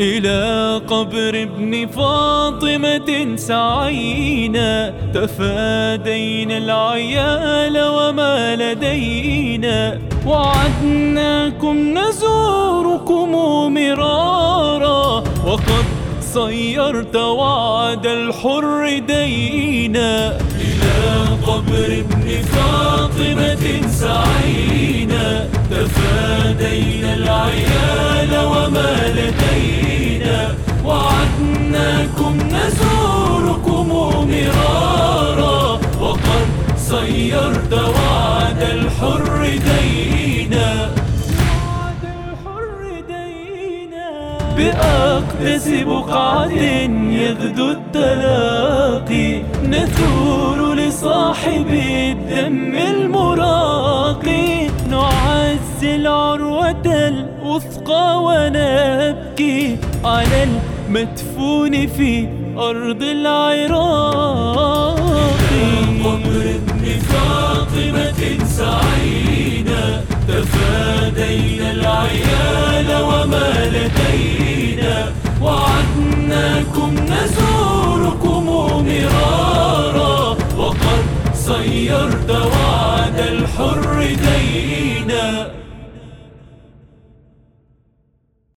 إلى قبر ابن فاطمة سعينا تفادينا العيال وما لدينا. وعدناكم نزوركم مرارا وقد صيرت وعد الحر دينا. إلى قبر ابن فاطمة سعينا. تفادينا العيال وما لدينا. وعدناكم نزوركم مرارا. وقد صيرت وعد الحر دينا. بأقدس بقعة يغدو التلاقي. نثور لصاحب الدم المراقي. نعز العروة الوثقى ونبكي على المدفون في أرض العراق. قبر ابن فاطمة سعينا تفادينا العيال. وعدناكم نزوركم مرارا وقد صيرت وعد الحر دينا